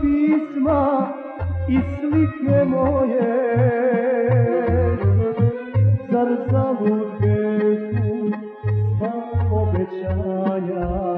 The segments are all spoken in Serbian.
pisma i slike moje. Zar zalud beku sva obećanja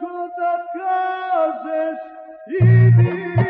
could the causes he be?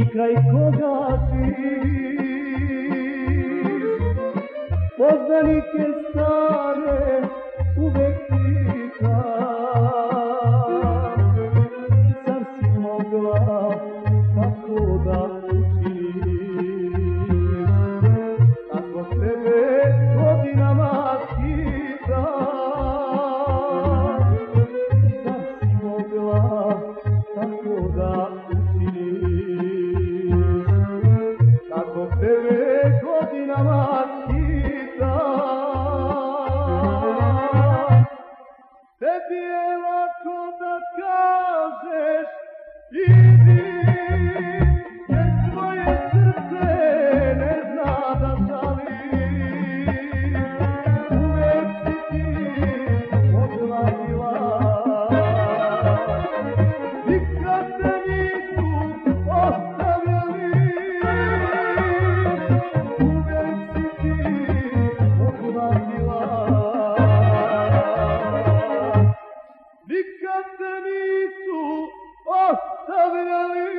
I kraj koga živiš? Poznanike idi ostavljali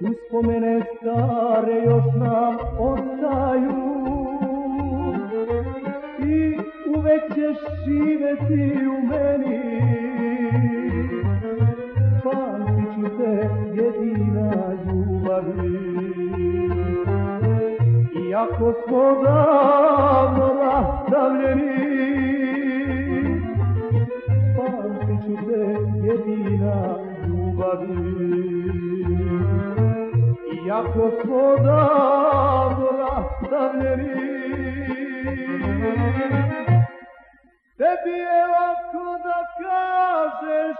Uspomene stare još nam ostaju uvek ćeš živeti u meni. Pamtit ću te jedina ljubavi. Iako smo davno rastavljeni, pamtit ću te jedina ljubavi. Iako smo davno rastavljeni, tebi je lako da kažeš